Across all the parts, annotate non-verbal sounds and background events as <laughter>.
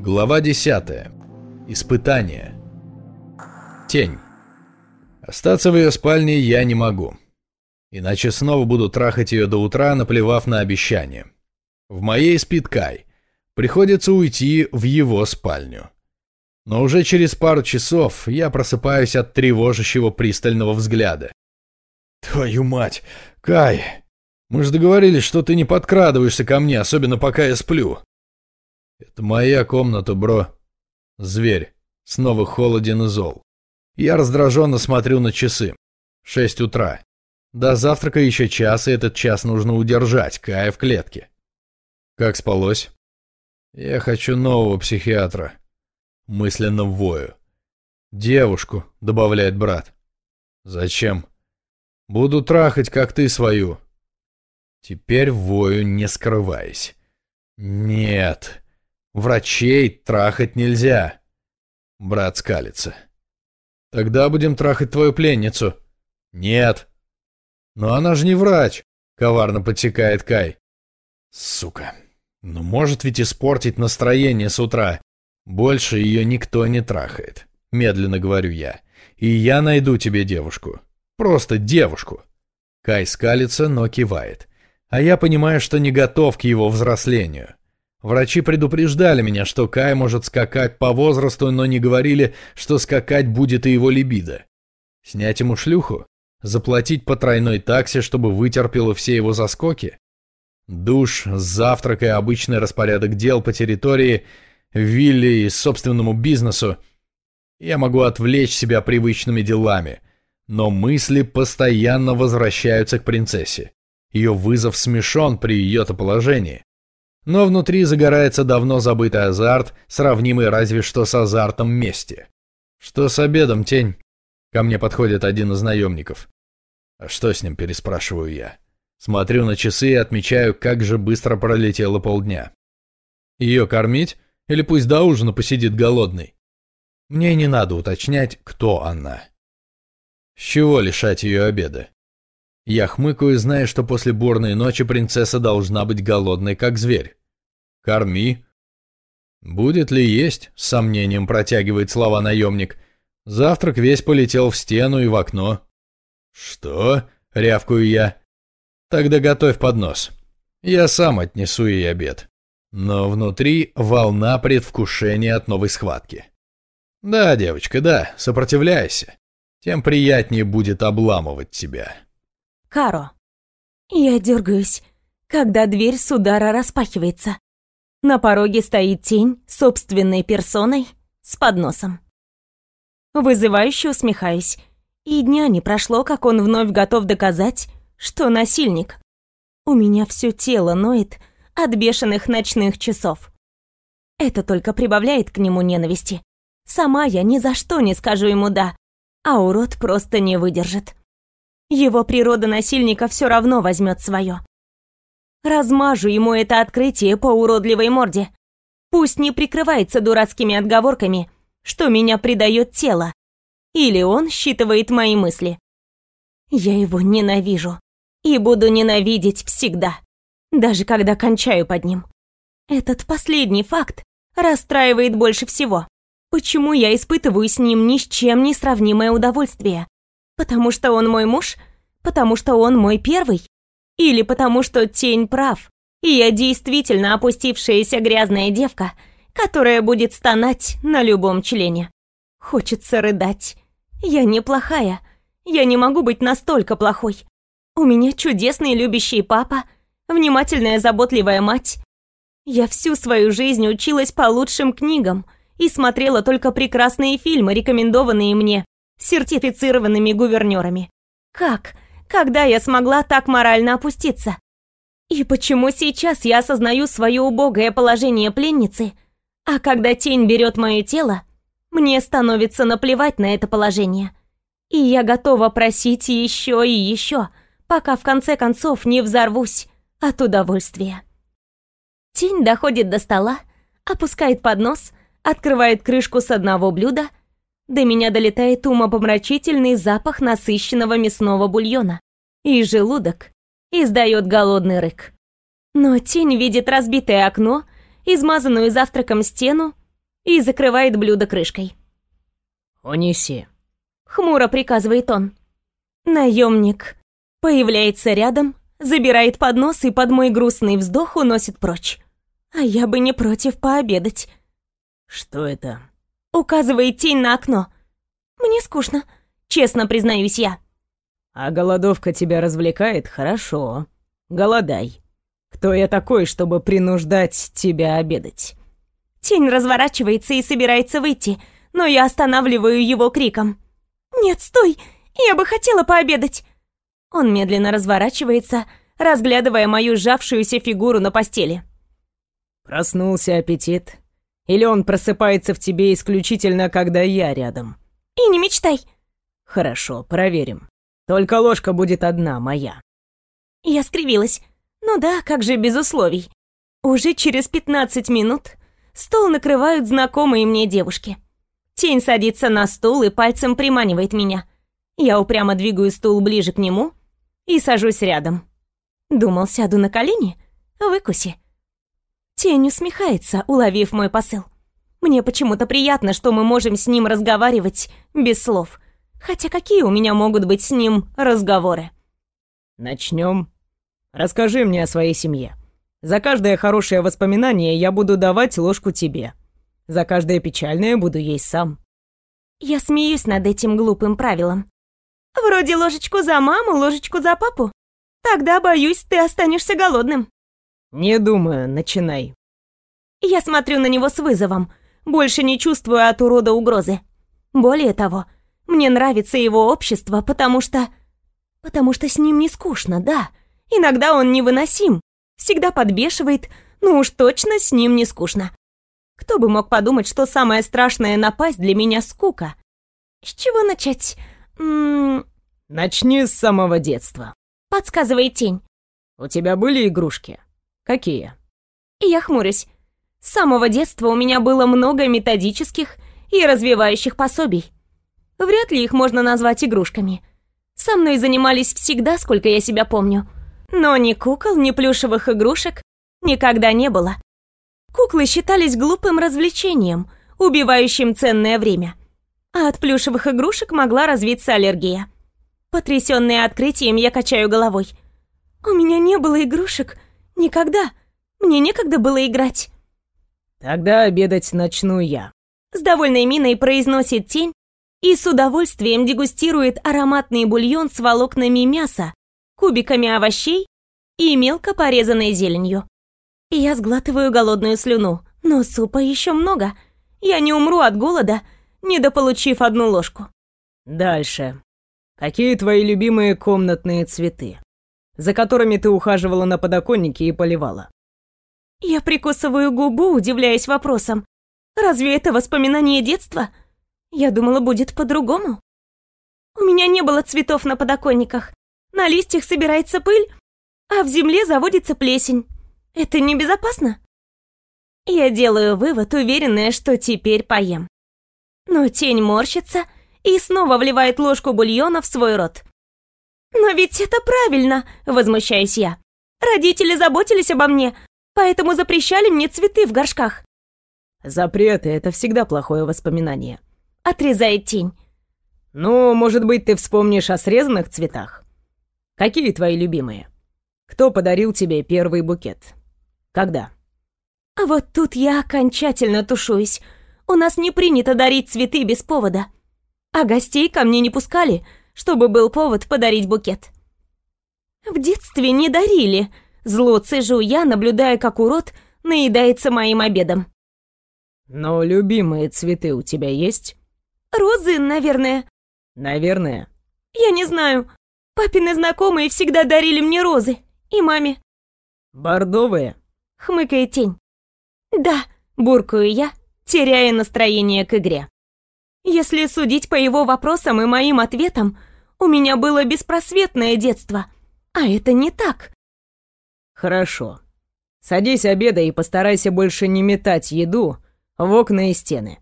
Глава 10. Испытание. Тень. Остаться в ее спальне я не могу. Иначе снова буду трахать ее до утра, наплевав на обещание. В моей спит Кай. Приходится уйти в его спальню. Но уже через пару часов я просыпаюсь от тревожащего пристального взгляда. «Твою мать! Кай! Мы же договорились, что ты не подкрадываешься ко мне, особенно пока я сплю!» «Это моя комната, бро. Зверь. Снова холоден и зол. Я раздраженно смотрю на часы. Шесть утра. До завтрака еще час, и этот час нужно удержать, Кая в клетке. Как спалось? Я хочу нового психиатра. Мысленно вою. Девушку, добавляет брат. Зачем? Буду трахать, как ты свою. Теперь вою, не скрываясь. Нет. Врачей трахать нельзя. Брат скалится. Тогда будем трахать твою пленницу. Нет. Но она же не врач, коварно подсекает Кай. Сука. Ну может ведь испортить настроение с утра. Больше ее никто не трахает. Медленно говорю я. И я найду тебе девушку. Просто девушку. Кай скалится, но кивает. А я понимаю, что не готов к его взрослению. Врачи предупреждали меня, что Кай может скакать по возрасту, но не говорили, что скакать будет и его либидо. Снять ему шлюху? Заплатить по тройной таксе, чтобы вытерпело все его заскоки? Душ, завтрак и обычный распорядок дел по территории, вилле и собственному бизнесу. Я могу отвлечь себя привычными делами, но мысли постоянно возвращаются к принцессе. Ее вызов смешон при ее-то положении. Но внутри загорается давно забытый азарт, сравнимый разве что с азартом мести. «Что с обедом, тень?» Ко мне подходит один из наемников. «А что с ним?» – переспрашиваю я. Смотрю на часы и отмечаю, как же быстро пролетело полдня. Ее кормить? Или пусть до ужина посидит голодный? Мне не надо уточнять, кто она. С чего лишать ее обеда? Я хмыкаю, зная, что после бурной ночи принцесса должна быть голодной, как зверь. Корми. Будет ли есть? С сомнением протягивает слова наемник. Завтрак весь полетел в стену и в окно. Что? Рявкую я. Тогда готовь поднос. Я сам отнесу ей обед. Но внутри волна предвкушения от новой схватки. Да, девочка, да, сопротивляйся. Тем приятнее будет обламывать тебя. Каро. Я дергаюсь, когда дверь с удара распахивается. На пороге стоит тень собственной персоной с подносом. Вызывающе усмехаюсь. И дня не прошло, как он вновь готов доказать, что насильник. У меня все тело ноет от бешеных ночных часов. Это только прибавляет к нему ненависти. Сама я ни за что не скажу ему «да», а урод просто не выдержит. Его природа насильника все равно возьмет свое. Размажу ему это открытие по уродливой морде. Пусть не прикрывается дурацкими отговорками, что меня предает тело. Или он считывает мои мысли. Я его ненавижу. И буду ненавидеть всегда. Даже когда кончаю под ним. Этот последний факт расстраивает больше всего. Почему я испытываю с ним ни с чем не сравнимое удовольствие? Потому что он мой муж? Потому что он мой первый? Или потому что тень прав, и я действительно опустившаяся грязная девка, которая будет стонать на любом члене. Хочется рыдать. Я неплохая. Я не могу быть настолько плохой. У меня чудесный любящий папа, внимательная заботливая мать. Я всю свою жизнь училась по лучшим книгам и смотрела только прекрасные фильмы, рекомендованные мне сертифицированными гувернерами. Как? Когда я смогла так морально опуститься? И почему сейчас я осознаю свое убогое положение пленницы, а когда тень берет мое тело, мне становится наплевать на это положение. И я готова просить еще и еще, пока в конце концов не взорвусь от удовольствия. Тень доходит до стола, опускает поднос, открывает крышку с одного блюда до меня долетает умопомрачительный запах насыщенного мясного бульона. И желудок издает голодный рык. Но тень видит разбитое окно, измазанную завтраком стену и закрывает блюдо крышкой. «Унеси», — хмуро приказывает он. Наемник появляется рядом, забирает поднос и под мой грустный вздох уносит прочь. А я бы не против пообедать. «Что это?» — указывает тень на окно. «Мне скучно, честно признаюсь я». «А голодовка тебя развлекает? Хорошо. Голодай. Кто я такой, чтобы принуждать тебя обедать?» Тень разворачивается и собирается выйти, но я останавливаю его криком. «Нет, стой! Я бы хотела пообедать!» Он медленно разворачивается, разглядывая мою сжавшуюся фигуру на постели. «Проснулся аппетит? Или он просыпается в тебе исключительно, когда я рядом?» «И не мечтай!» «Хорошо, проверим. Только ложка будет одна, моя». Я скривилась. «Ну да, как же без условий?» Уже через пятнадцать минут Стол накрывают знакомые мне девушки. Тень садится на стул и пальцем приманивает меня. Я упрямо двигаю стул ближе к нему и сажусь рядом. Думал, сяду на колени? Выкуси. Тень усмехается, уловив мой посыл. Мне почему-то приятно, что мы можем с ним разговаривать без слов. Хотя какие у меня могут быть с ним разговоры? Начнем. Расскажи мне о своей семье. За каждое хорошее воспоминание я буду давать ложку тебе. За каждое печальное буду есть сам. Я смеюсь над этим глупым правилом. Вроде ложечку за маму, ложечку за папу. Тогда, боюсь, ты останешься голодным. Не думаю, начинай. Я смотрю на него с вызовом, больше не чувствую от урода угрозы. Более того, мне нравится его общество, потому что... Потому что с ним не скучно, да. Иногда он невыносим, всегда подбешивает, ну уж точно с ним не скучно. Кто бы мог подумать, что самая страшная напасть для меня скука? С чего начать? М -м Начни с самого детства. Подсказывает тень. У тебя были игрушки? Какие? И я хмурюсь. С самого детства у меня было много методических и развивающих пособий. Вряд ли их можно назвать игрушками. Со мной занимались всегда, сколько я себя помню. Но ни кукол, ни плюшевых игрушек никогда не было. Куклы считались глупым развлечением, убивающим ценное время. А от плюшевых игрушек могла развиться аллергия. Потрясённая открытием, я качаю головой. «У меня не было игрушек. Никогда. Мне некогда было играть». «Тогда обедать начну я», — с довольной миной произносит тень и с удовольствием дегустирует ароматный бульон с волокнами мяса, кубиками овощей и мелко порезанной зеленью. Я сглатываю голодную слюну, но супа еще много. Я не умру от голода, недополучив одну ложку. Дальше. Какие твои любимые комнатные цветы, за которыми ты ухаживала на подоконнике и поливала? Я прикусываю губу, удивляясь вопросом. Разве это воспоминание детства? Я думала, будет по-другому. У меня не было цветов на подоконниках. На листьях собирается пыль, а в земле заводится плесень. Это небезопасно? Я делаю вывод, уверенная, что теперь поем. Но тень морщится и снова вливает ложку бульона в свой рот. «Но ведь это правильно!» — возмущаюсь я. «Родители заботились обо мне, поэтому запрещали мне цветы в горшках». «Запреты — это всегда плохое воспоминание», — отрезает тень. «Ну, может быть, ты вспомнишь о срезанных цветах?» Какие твои любимые? Кто подарил тебе первый букет? Когда? А вот тут я окончательно тушуюсь. У нас не принято дарить цветы без повода. А гостей ко мне не пускали, чтобы был повод подарить букет. В детстве не дарили. Зло цежу я, наблюдая, как урод наедается моим обедом. Но любимые цветы у тебя есть? Розы, наверное. Наверное. Я не знаю. Папины знакомые всегда дарили мне розы. И маме. Бордовые? Хмыкает тень. Да, буркую я, теряя настроение к игре. Если судить по его вопросам и моим ответам, у меня было беспросветное детство. А это не так. Хорошо. Садись обедай и постарайся больше не метать еду в окна и стены.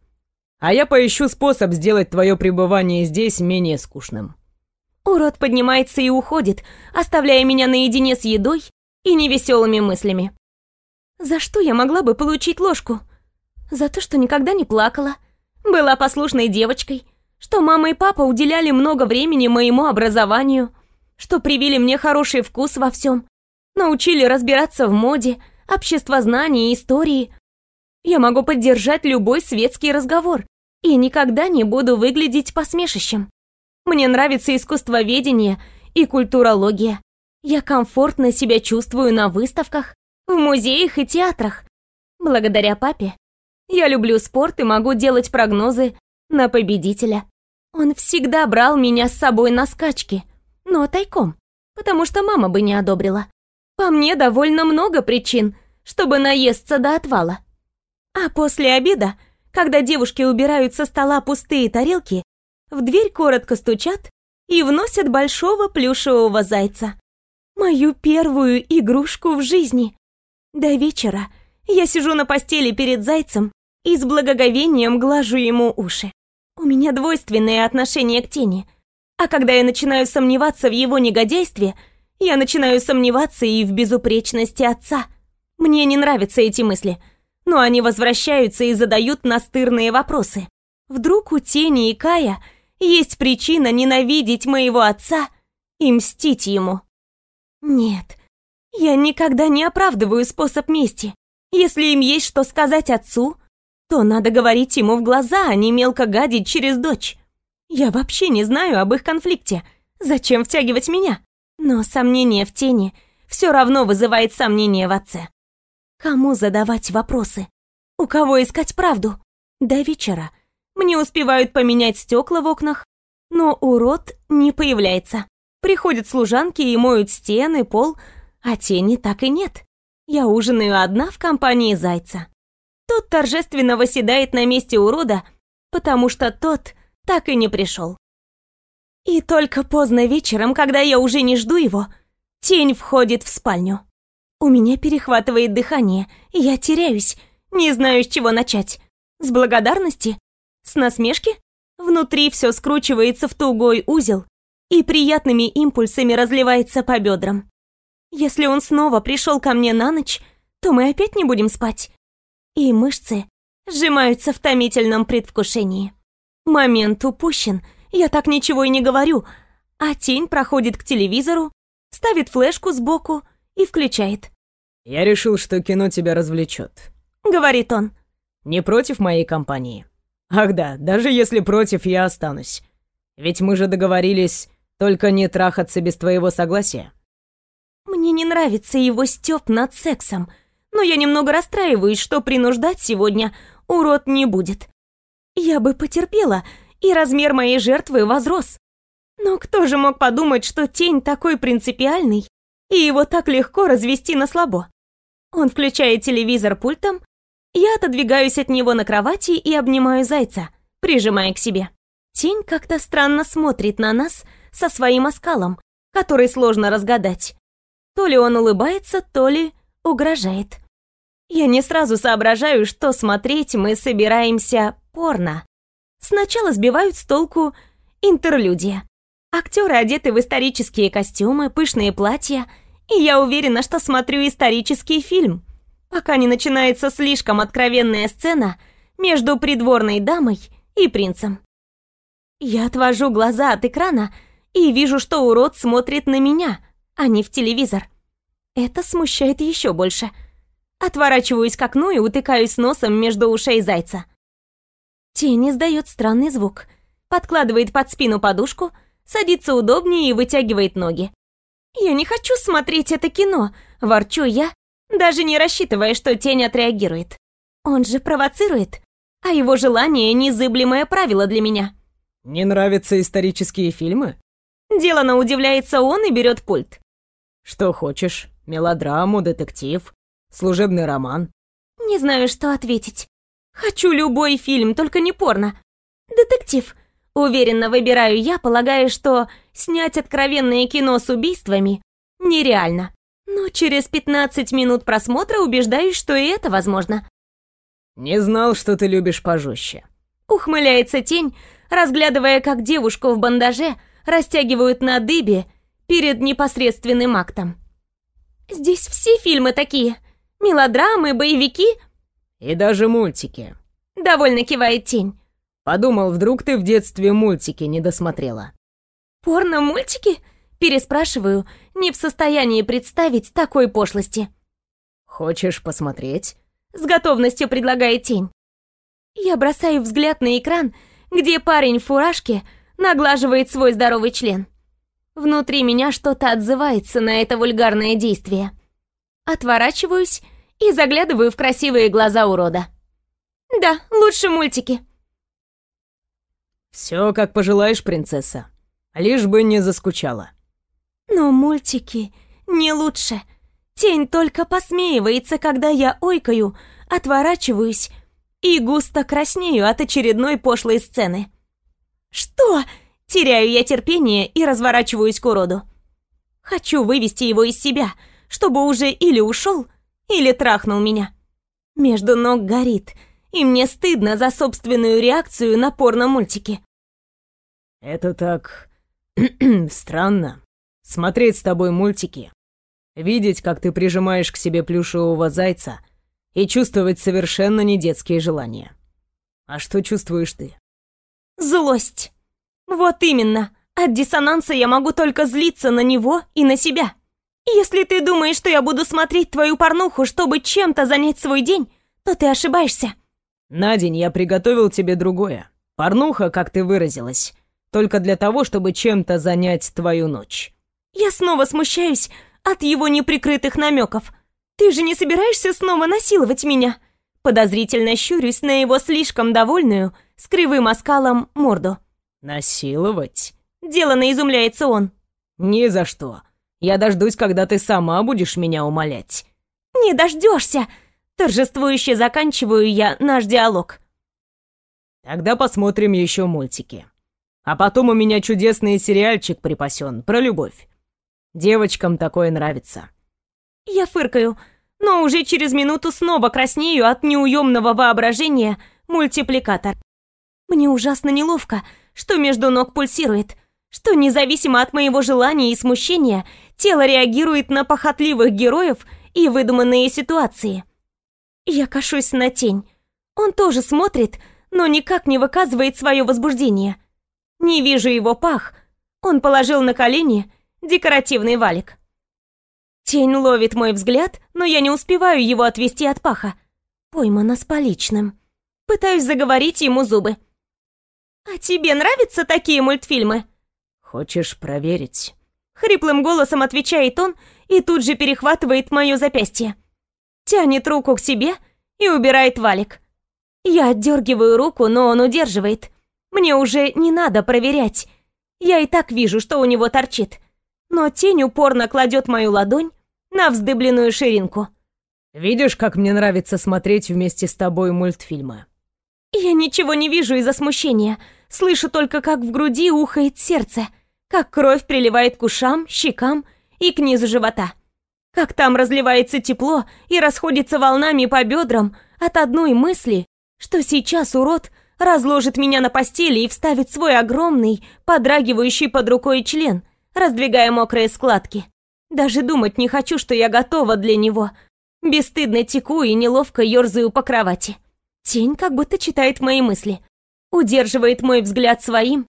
А я поищу способ сделать твое пребывание здесь менее скучным. Урод поднимается и уходит, оставляя меня наедине с едой и невеселыми мыслями. За что я могла бы получить ложку? За то, что никогда не плакала, была послушной девочкой, что мама и папа уделяли много времени моему образованию, что привили мне хороший вкус во всем, научили разбираться в моде, обществознании и истории. Я могу поддержать любой светский разговор и никогда не буду выглядеть посмешищем. Мне нравится искусствоведение и культурология. Я комфортно себя чувствую на выставках, в музеях и театрах. Благодаря папе я люблю спорт и могу делать прогнозы на победителя. Он всегда брал меня с собой на скачки, но тайком, потому что мама бы не одобрила. По мне довольно много причин, чтобы наесться до отвала. А после обеда, когда девушки убирают со стола пустые тарелки, в дверь коротко стучат и вносят большого плюшевого зайца. Мою первую игрушку в жизни. До вечера я сижу на постели перед зайцем и с благоговением глажу ему уши. У меня двойственное отношение к тени. А когда я начинаю сомневаться в его негодяйстве, я начинаю сомневаться и в безупречности отца. Мне не нравятся эти мысли, но они возвращаются и задают настырные вопросы. Вдруг у тени и Кая есть причина ненавидеть моего отца и мстить ему? Нет, я никогда не оправдываю способ мести. Если им есть что сказать отцу, то надо говорить ему в глаза, а не мелко гадить через дочь. Я вообще не знаю об их конфликте. Зачем втягивать меня? Но сомнение в тени все равно вызывает сомнение в отце. Кому задавать вопросы? У кого искать правду? До вечера. Мне успевают поменять стекла в окнах, но урод не появляется. Приходят служанки и моют стены, пол, а тени так и нет. Я ужинаю одна в компании зайца. Тот торжественно восседает на месте урода, потому что тот так и не пришел. И только поздно вечером, когда я уже не жду его, тень входит в спальню. У меня перехватывает дыхание, и я теряюсь, не знаю, с чего начать. С благодарности? С насмешки? Внутри все скручивается в тугой узел и приятными импульсами разливается по бедрам. Если он снова пришел ко мне на ночь, то мы опять не будем спать и мышцы сжимаются в томительном предвкушении. Момент упущен, я так ничего и не говорю, а тень проходит к телевизору, ставит флешку сбоку и включает. «Я решил, что кино тебя развлечет», — говорит он. «Не против моей компании?» «Ах да, даже если против, я останусь. Ведь мы же договорились только не трахаться без твоего согласия». Мне не нравится его стёб над сексом — но я немного расстраиваюсь, что принуждать сегодня урод не будет. Я бы потерпела, и размер моей жертвы возрос. Но кто же мог подумать, что тень такой принципиальный, и его так легко развести на слабо? Он включает телевизор пультом, я отодвигаюсь от него на кровати и обнимаю зайца, прижимая к себе. Тень как-то странно смотрит на нас со своим оскалом, который сложно разгадать. То ли он улыбается, то ли угрожает. Я не сразу соображаю, что смотреть мы собираемся порно. Сначала сбивают с толку интерлюдия. Актеры одеты в исторические костюмы, пышные платья, и я уверена, что смотрю исторический фильм, пока не начинается слишком откровенная сцена между придворной дамой и принцем. Я отвожу глаза от экрана и вижу, что урод смотрит на меня, а не в телевизор. Это смущает еще больше — Отворачиваюсь к окну и утыкаюсь носом между ушей зайца. Тень издает странный звук, подкладывает под спину подушку, садится удобнее и вытягивает ноги. «Я не хочу смотреть это кино», — ворчу я, даже не рассчитывая, что тень отреагирует. Он же провоцирует, а его желание — незыблемое правило для меня. «Не нравятся исторические фильмы?» Делано удивляется он и берет пульт. «Что хочешь? Мелодраму, детектив?» Служебный роман?» «Не знаю, что ответить. Хочу любой фильм, только не порно. Детектив. Уверенно выбираю я, полагая, что снять откровенное кино с убийствами нереально. Но через 15 минут просмотра убеждаюсь, что и это возможно. «Не знал, что ты любишь пожестче». Ухмыляется тень, разглядывая, как девушку в бандаже растягивают на дыбе перед непосредственным актом. «Здесь все фильмы такие. Мелодрамы, боевики. И даже мультики. Довольно кивает тень. Подумал, вдруг ты в детстве мультики не досмотрела. Порно-мультики? Переспрашиваю, не в состоянии представить такой пошлости. Хочешь посмотреть? С готовностью предлагает тень. Я бросаю взгляд на экран, где парень в фуражке наглаживает свой здоровый член. Внутри меня что-то отзывается на это вульгарное действие. Отворачиваюсь и заглядываю в красивые глаза урода. Да, лучше мультики. Все как пожелаешь, принцесса. Лишь бы не заскучала. Но мультики не лучше. Тень только посмеивается, когда я ойкаю, отворачиваюсь и густо краснею от очередной пошлой сцены. «Что?» Теряю я терпение и разворачиваюсь к уроду. Хочу вывести его из себя, чтобы уже или ушел, или трахнул меня. Между ног горит, и мне стыдно за собственную реакцию на порно-мультики. Это так... <clears throat> странно. Смотреть с тобой мультики. Видеть, как ты прижимаешь к себе плюшевого зайца и чувствовать совершенно не детские желания. А что чувствуешь ты? Злость. Вот именно. От диссонанса я могу только злиться на него и на себя. Если ты думаешь, что я буду смотреть твою порнуху, чтобы чем-то занять свой день, то ты ошибаешься. На день я приготовил тебе другое. Порнуха, как ты выразилась, только для того, чтобы чем-то занять твою ночь. Я снова смущаюсь от его неприкрытых намеков. Ты же не собираешься снова насиловать меня? Подозрительно щурюсь на его слишком довольную, с кривым оскалом, морду. Насиловать? Делано изумляется он. Ни за что. Я дождусь, когда ты сама будешь меня умолять. Не дождешься. Торжествующе заканчиваю я наш диалог. Тогда посмотрим еще мультики. А потом у меня чудесный сериальчик припасен про любовь. Девочкам такое нравится. Я фыркаю, но уже через минуту снова краснею от неуемного воображения мультипликатор. Мне ужасно неловко, что между ног пульсирует, что независимо от моего желания и смущения, тело реагирует на похотливых героев и выдуманные ситуации. Я кашусь на тень. Он тоже смотрит, но никак не выказывает свое возбуждение. Не вижу его пах. Он положил на колени декоративный валик. Тень ловит мой взгляд, но я не успеваю его отвести от паха. Поймана с поличным. Пытаюсь заговорить ему зубы. «А тебе нравятся такие мультфильмы?» «Хочешь проверить?» Хриплым голосом отвечает он и тут же перехватывает мое запястье. Тянет руку к себе и убирает валик. Я отдергиваю руку, но он удерживает. Мне уже не надо проверять. Я и так вижу, что у него торчит. Но тень упорно кладет мою ладонь на вздыбленную ширинку. «Видишь, как мне нравится смотреть вместе с тобой мультфильмы?» Я ничего не вижу из-за смущения. Слышу только, как в груди ухает сердце, как кровь приливает к ушам, щекам и к низу живота. Как там разливается тепло и расходится волнами по бедрам от одной мысли, что сейчас урод разложит меня на постели и вставит свой огромный, подрагивающий под рукой член, раздвигая мокрые складки. Даже думать не хочу, что я готова для него. Бесстыдно теку и неловко ерзаю по кровати. Тень как будто читает мои мысли удерживает мой взгляд своим,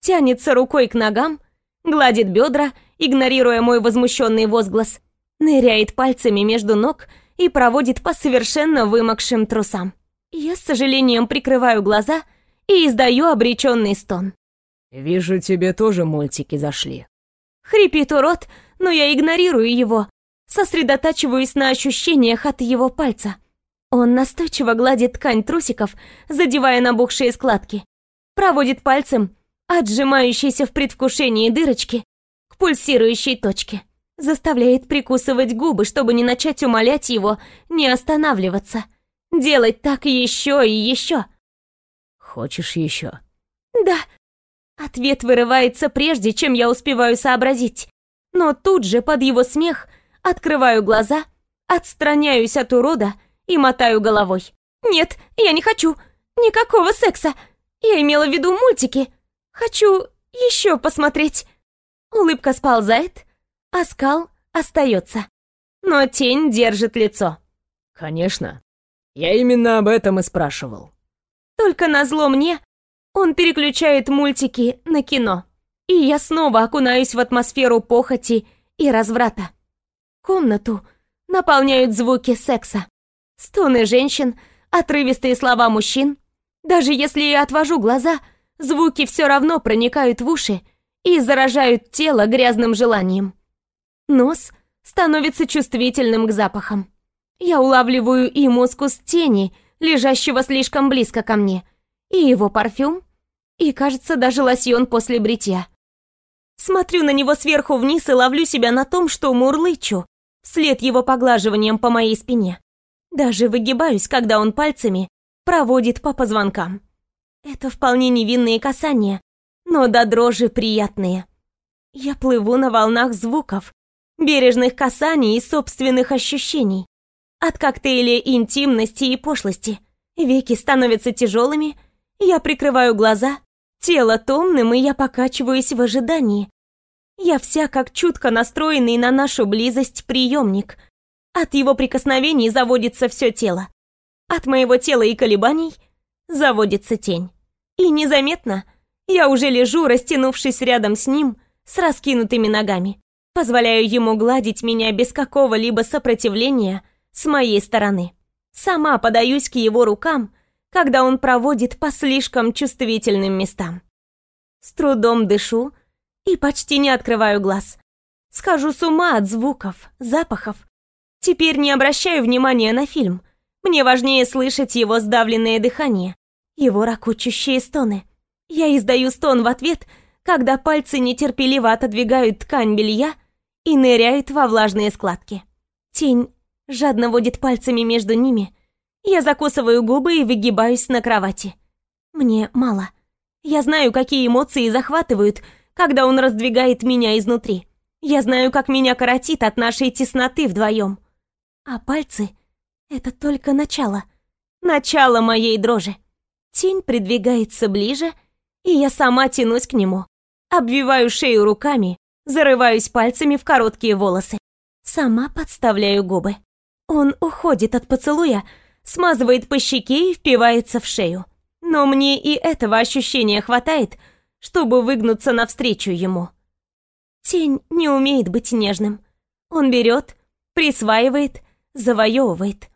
тянется рукой к ногам, гладит бедра, игнорируя мой возмущенный возглас, ныряет пальцами между ног и проводит по совершенно вымокшим трусам. Я с сожалением прикрываю глаза и издаю обреченный стон. «Вижу, тебе тоже мультики зашли». Хрипит урод, но я игнорирую его, сосредотачиваюсь на ощущениях от его пальца – он настойчиво гладит ткань трусиков, задевая набухшие складки. Проводит пальцем, отжимающейся в предвкушении дырочки, к пульсирующей точке. Заставляет прикусывать губы, чтобы не начать умолять его не останавливаться. Делать так еще и еще. «Хочешь еще?» «Да». Ответ вырывается прежде, чем я успеваю сообразить. Но тут же под его смех открываю глаза, отстраняюсь от урода и мотаю головой. «Нет, я не хочу. Никакого секса. Я имела в виду мультики. Хочу еще посмотреть». Улыбка сползает, а скал остается. Но тень держит лицо. «Конечно. Я именно об этом и спрашивал. Только назло мне, он переключает мультики на кино, и я снова окунаюсь в атмосферу похоти и разврата. Комнату наполняют звуки секса. Стоны женщин, отрывистые слова мужчин. Даже если я отвожу глаза, звуки все равно проникают в уши и заражают тело грязным желанием. Нос становится чувствительным к запахам. Я улавливаю и мускус тени, лежащего слишком близко ко мне, и его парфюм, и, кажется, даже лосьон после бритья. Смотрю на него сверху вниз и ловлю себя на том, что мурлычу, вслед его поглаживанием по моей спине. Даже выгибаюсь, когда он пальцами проводит по позвонкам. Это вполне невинные касания, но до дрожи приятные. Я плыву на волнах звуков, бережных касаний и собственных ощущений. От коктейля интимности и пошлости. Веки становятся тяжелыми, я прикрываю глаза, тело томным, и я покачиваюсь в ожидании. Я вся как чутко настроенный на нашу близость приемник. От его прикосновений заводится все тело. От моего тела и колебаний заводится тень. И незаметно я уже лежу, растянувшись рядом с ним, с раскинутыми ногами. Позволяю ему гладить меня без какого-либо сопротивления с моей стороны. Сама подаюсь к его рукам, когда он проводит по слишком чувствительным местам. С трудом дышу и почти не открываю глаз. Схожу с ума от звуков, запахов. Теперь не обращаю внимания на фильм. Мне важнее слышать его сдавленное дыхание, его ракучущие стоны. Я издаю стон в ответ, когда пальцы нетерпеливо отодвигают ткань белья и ныряют во влажные складки. Тень жадно водит пальцами между ними. Я закусываю губы и выгибаюсь на кровати. Мне мало. Я знаю, какие эмоции захватывают, когда он раздвигает меня изнутри. Я знаю, как меня коротит от нашей тесноты вдвоем. А пальцы — это только начало. Начало моей дрожи. Тень придвигается ближе, и я сама тянусь к нему. Обвиваю шею руками, зарываюсь пальцами в короткие волосы. Сама подставляю губы. Он уходит от поцелуя, смазывает по щеке и впивается в шею. Но мне и этого ощущения хватает, чтобы выгнуться навстречу ему. Тень не умеет быть нежным. Он берет, присваивает, завоевывает.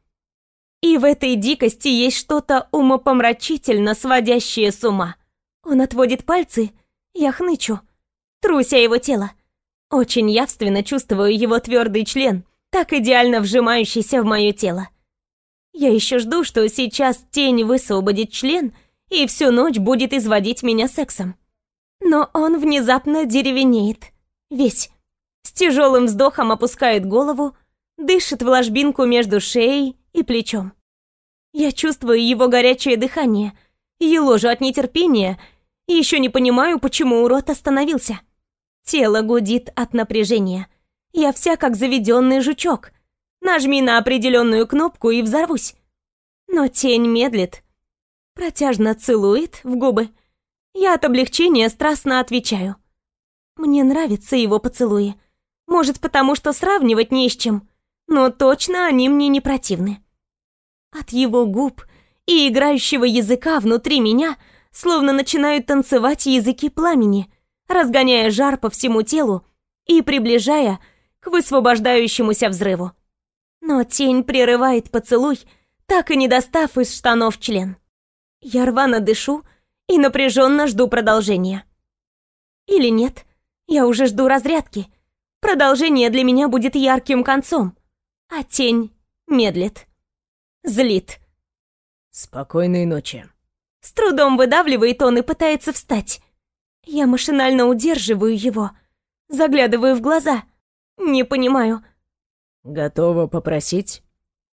И в этой дикости есть что-то умопомрачительно сводящее с ума. Он отводит пальцы, я хнычу, труся его тело. Очень явственно чувствую его твердый член, так идеально вжимающийся в мое тело. Я еще жду, что сейчас тень высвободит член и всю ночь будет изводить меня сексом. Но он внезапно деревенеет. Весь. С тяжелым вздохом опускает голову, дышит в ложбинку между шеей и плечом. Я чувствую его горячее дыхание, еложу от нетерпения и еще не понимаю, почему урод остановился. Тело гудит от напряжения. Я вся как заведенный жучок. Нажми на определенную кнопку и взорвусь. Но тень медлит. Протяжно целует в губы. Я от облегчения страстно отвечаю. Мне нравятся его поцелуи. Может, потому что сравнивать не с чем, но точно они мне не противны. От его губ и играющего языка внутри меня словно начинают танцевать языки пламени, разгоняя жар по всему телу и приближая к высвобождающемуся взрыву. Но тень прерывает поцелуй, так и не достав из штанов член. Я рвано дышу и напряженно жду продолжения. Или нет, я уже жду разрядки. Продолжение для меня будет ярким концом, а тень медлит. Злит. «Спокойной ночи». С трудом выдавливает он и пытается встать. Я машинально удерживаю его, заглядываю в глаза — «Не понимаю». «Готова попросить?»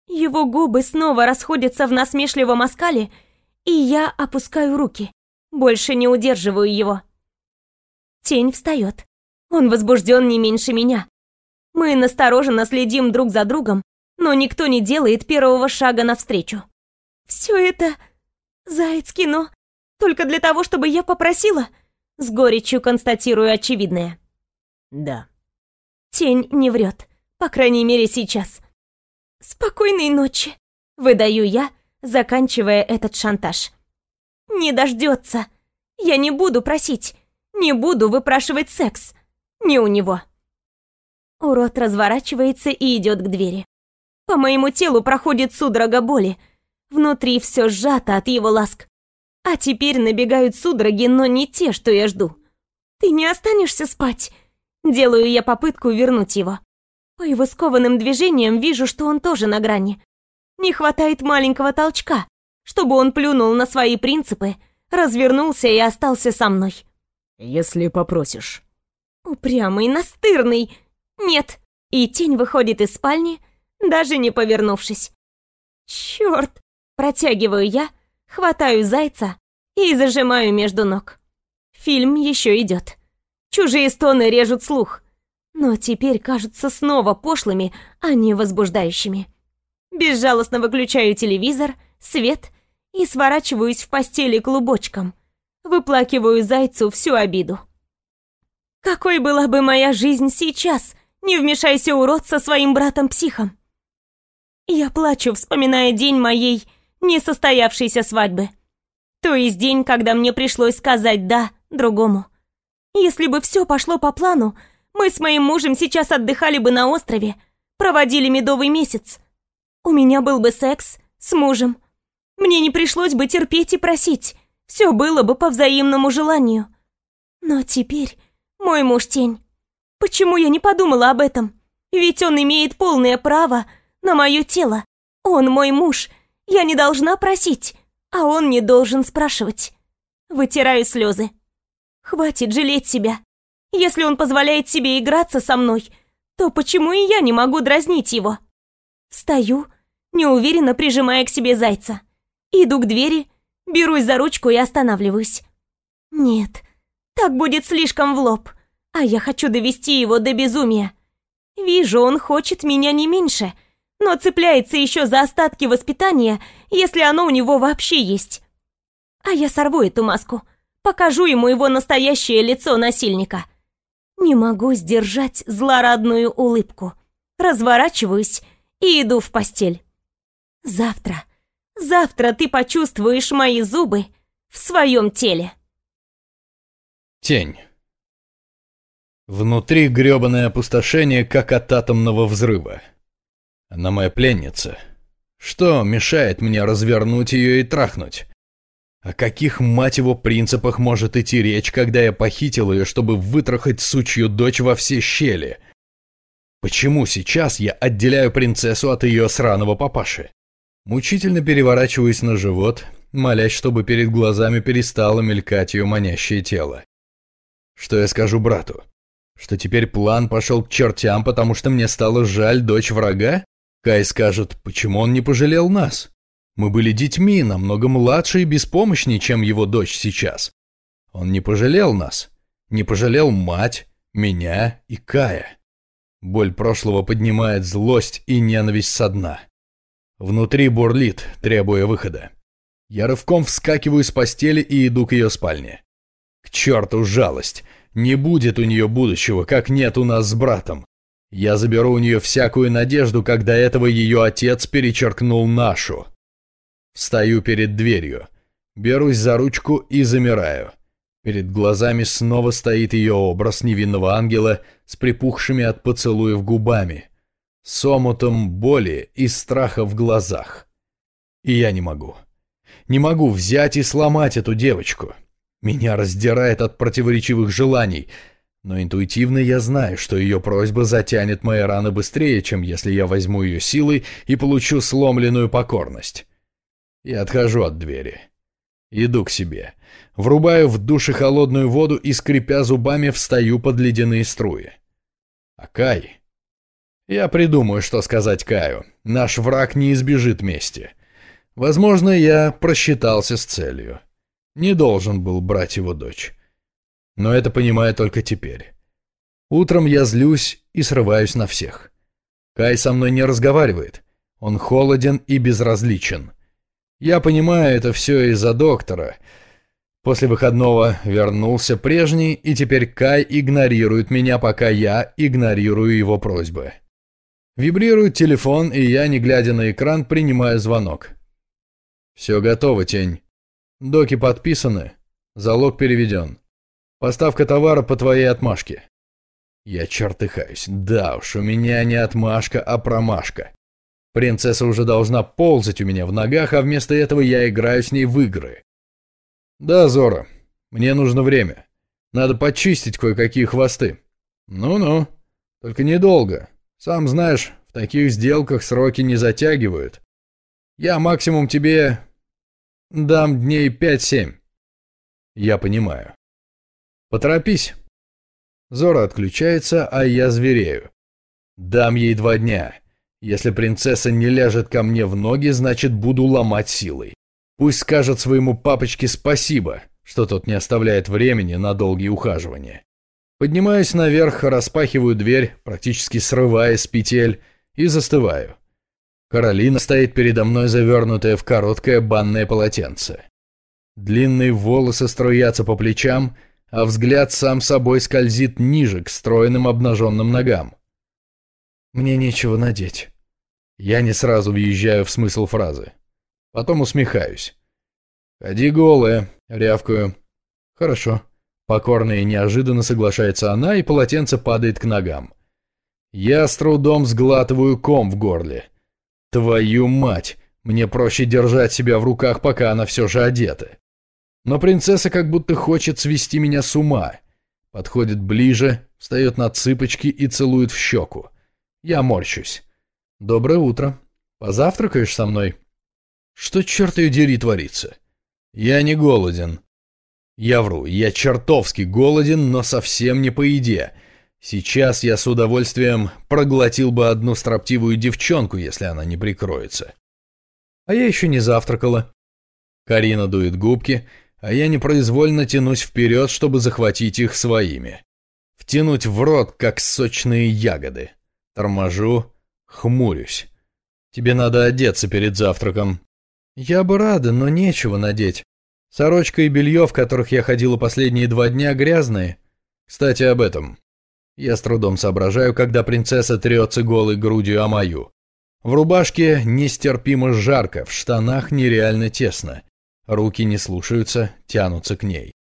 Его губы снова расходятся в насмешливом оскале, и я опускаю руки. Больше не удерживаю его. Тень встает. Он возбужден не меньше меня. Мы настороженно следим друг за другом, но никто не делает первого шага навстречу. Все это... Заяц кино. Только для того, чтобы я попросила? С горечью констатирую очевидное. Да. Тень не врет. По крайней мере, сейчас. «Спокойной ночи!» Выдаю я, заканчивая этот шантаж. Не дождется. Я не буду просить. Не буду выпрашивать секс. Не у него. Урод разворачивается и идет к двери. По моему телу проходит судорога боли. Внутри все сжато от его ласк. А теперь набегают судороги, но не те, что я жду. Ты не останешься спать? Делаю я попытку вернуть его. По его скованным движениям вижу, что он тоже на грани. Не хватает маленького толчка, чтобы он плюнул на свои принципы, развернулся и остался со мной. Если попросишь. Упрямый, настырный. Нет. И тень выходит из спальни, даже не повернувшись. Черт! Протягиваю я, хватаю зайца и зажимаю между ног. Фильм еще идет. Чужие стоны режут слух, но теперь кажутся снова пошлыми, а не возбуждающими. Безжалостно выключаю телевизор, свет и сворачиваюсь в постели клубочком. Выплакиваю зайцу всю обиду. Какой была бы моя жизнь сейчас, не вмешайся урод со своим братом-психом. Я плачу, вспоминая день моей несостоявшейся свадьбы. То есть день, когда мне пришлось сказать «да» другому. Если бы все пошло по плану, мы с моим мужем сейчас отдыхали бы на острове, проводили медовый месяц. У меня был бы секс с мужем. Мне не пришлось бы терпеть и просить. Все было бы по взаимному желанию. Но теперь мой муж тень. Почему я не подумала об этом? Ведь он имеет полное право на мое тело. Он мой муж. Я не должна просить, а он не должен спрашивать. Вытираю слезы. Хватит жалеть себя. Если он позволяет себе играться со мной, то почему и я не могу дразнить его? Встаю, неуверенно прижимая к себе зайца. Иду к двери, берусь за ручку и останавливаюсь. Нет, так будет слишком в лоб, а я хочу довести его до безумия. Вижу, он хочет меня не меньше, но цепляется еще за остатки воспитания, если оно у него вообще есть. А я сорву эту маску, покажу ему его настоящее лицо насильника. Не могу сдержать злорадную улыбку. Разворачиваюсь и иду в постель. Завтра, завтра ты почувствуешь мои зубы в своем теле. Тень. Внутри грёбаное опустошение, как от атомного взрыва. Она моя пленница. Что мешает мне развернуть ее и трахнуть? О каких, мать его, принципах может идти речь, когда я похитил ее, чтобы вытрахать сучью дочь во все щели? Почему сейчас я отделяю принцессу от ее сраного папаши? Мучительно переворачиваюсь на живот, молясь, чтобы перед глазами перестало мелькать ее манящее тело. Что я скажу брату? Что теперь план пошел к чертям, потому что мне стало жаль дочь врага? Кай скажет, почему он не пожалел нас? Мы были детьми, намного младше и беспомощнее, чем его дочь сейчас. Он не пожалел нас. Не пожалел мать, меня и Кая. Боль прошлого поднимает злость и ненависть со дна. Внутри бурлит, требуя выхода. Я рывком вскакиваю с постели и иду к ее спальне. К черту жалость. Не будет у нее будущего, как нет у нас с братом. Я заберу у нее всякую надежду, как до этого ее отец перечеркнул нашу. Встаю перед дверью, берусь за ручку и замираю. Перед глазами снова стоит ее образ невинного ангела с припухшими от поцелуев губами, с омутом боли и страха в глазах. И я не могу. Не могу взять и сломать эту девочку. Меня раздирает от противоречивых желаний – но интуитивно я знаю, что ее просьба затянет мои раны быстрее, чем если я возьму ее силой и получу сломленную покорность. Я отхожу от двери. Иду к себе. Врубаю в душе холодную воду и, скрипя зубами, встаю под ледяные струи. А Кай... Я придумаю, что сказать Каю. Наш враг не избежит мести. Возможно, я просчитался с целью. Не должен был брать его дочь но это понимаю только теперь. Утром я злюсь и срываюсь на всех. Кай со мной не разговаривает. Он холоден и безразличен. Я понимаю это все из-за доктора. После выходного вернулся прежний, и теперь Кай игнорирует меня, пока я игнорирую его просьбы. Вибрирует телефон, и я, не глядя на экран, принимаю звонок. Все готово, тень. Доки подписаны, залог переведен. Поставка товара по твоей отмашке. Я чертыхаюсь. Да уж, у меня не отмашка, а промашка. Принцесса уже должна ползать у меня в ногах, а вместо этого я играю с ней в игры. Да, Зора, мне нужно время. Надо почистить кое-какие хвосты. Ну-ну, только недолго. Сам знаешь, в таких сделках сроки не затягивают. Я максимум тебе дам дней пять-семь. Я понимаю. Поторопись. Зора отключается, а я зверею. Дам ей два дня. Если принцесса не ляжет ко мне в ноги, значит буду ломать силой. Пусть скажет своему папочке спасибо, что тот не оставляет времени на долгие ухаживания. Поднимаюсь наверх, распахиваю дверь, практически срывая с петель, и застываю. Каролина стоит передо мной, завернутая в короткое банное полотенце. Длинные волосы струятся по плечам, а взгляд сам собой скользит ниже, к стройным обнаженным ногам. Мне нечего надеть. Я не сразу въезжаю в смысл фразы. Потом усмехаюсь. «Ходи голая», — рявкаю. «Хорошо». Покорно и неожиданно соглашается она, и полотенце падает к ногам. Я с трудом сглатываю ком в горле. Твою мать, мне проще держать себя в руках, пока она все же одета. Но принцесса как будто хочет свести меня с ума. Подходит ближе, встает на цыпочки и целует в щеку. Я морщусь. «Доброе утро. Позавтракаешь со мной?» «Что, черт ее дери, творится?» «Я не голоден. Я вру, я чертовски голоден, но совсем не по еде. Сейчас я с удовольствием проглотил бы одну строптивую девчонку, если она не прикроется. А я еще не завтракала. Карина дует губки, а я непроизвольно тянусь вперед, чтобы захватить их своими. Втянуть в рот, как сочные ягоды. Торможу, хмурюсь. Тебе надо одеться перед завтраком. Я бы рада, но нечего надеть. Сорочка и белье, в которых я ходила последние два дня, грязные. Кстати, об этом. Я с трудом соображаю, когда принцесса трется голой грудью о мою. В рубашке нестерпимо жарко, в штанах нереально тесно. Руки не слушаются, тянутся к ней.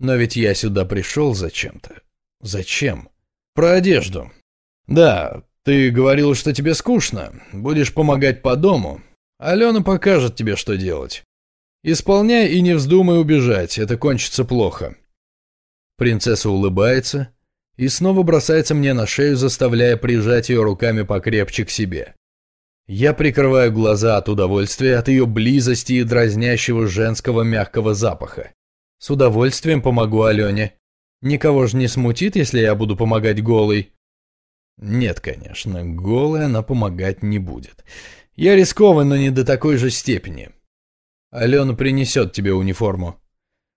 Но ведь я сюда пришел зачем-то. Зачем? Про одежду. Да, ты говорил, что тебе скучно. Будешь помогать по дому. Алена покажет тебе, что делать. Исполняй и не вздумай убежать, это кончится плохо. Принцесса улыбается и снова бросается мне на шею, заставляя прижать ее руками покрепче к себе. Я прикрываю глаза от удовольствия, от ее близости и дразнящего женского мягкого запаха. С удовольствием помогу Алене. Никого же не смутит, если я буду помогать голой. Нет, конечно, голой она помогать не будет. Я рискован, но не до такой же степени. Алена принесет тебе униформу.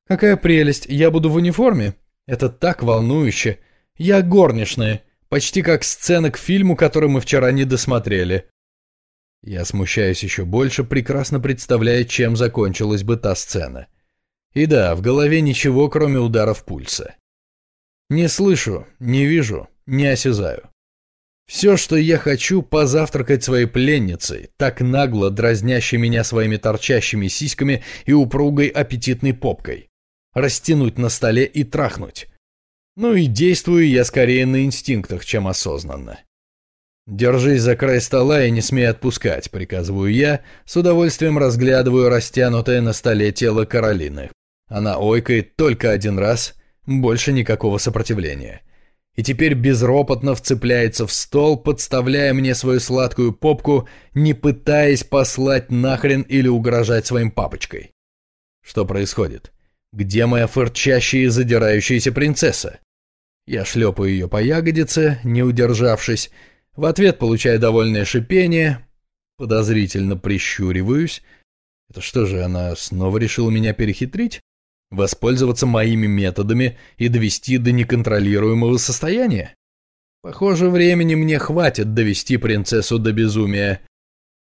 Какая прелесть, я буду в униформе? Это так волнующе. Я горничная, почти как сцена к фильму, который мы вчера не досмотрели. Я смущаюсь еще больше, прекрасно представляя, чем закончилась бы та сцена. И да, в голове ничего, кроме ударов пульса. Не слышу, не вижу, не осязаю. Все, что я хочу, позавтракать своей пленницей, так нагло дразнящей меня своими торчащими сиськами и упругой аппетитной попкой. Растянуть на столе и трахнуть. Ну и действую я скорее на инстинктах, чем осознанно. «Держись за край стола и не смей отпускать», — приказываю я, с удовольствием разглядываю растянутое на столе тело Каролины. Она ойкает только один раз, больше никакого сопротивления и теперь безропотно вцепляется в стол, подставляя мне свою сладкую попку, не пытаясь послать нахрен или угрожать своим папочкой. Что происходит? Где моя фырчащая и задирающаяся принцесса? Я шлепаю ее по ягодице, не удержавшись, в ответ получаю довольное шипение, подозрительно прищуриваюсь. Это что же, она снова решила меня перехитрить? Воспользоваться моими методами и довести до неконтролируемого состояния? Похоже, времени мне хватит довести принцессу до безумия.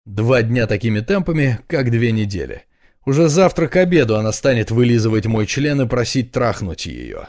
Два дня такими темпами, как две недели. Уже завтра к обеду она станет вылизывать мой член и просить трахнуть ее.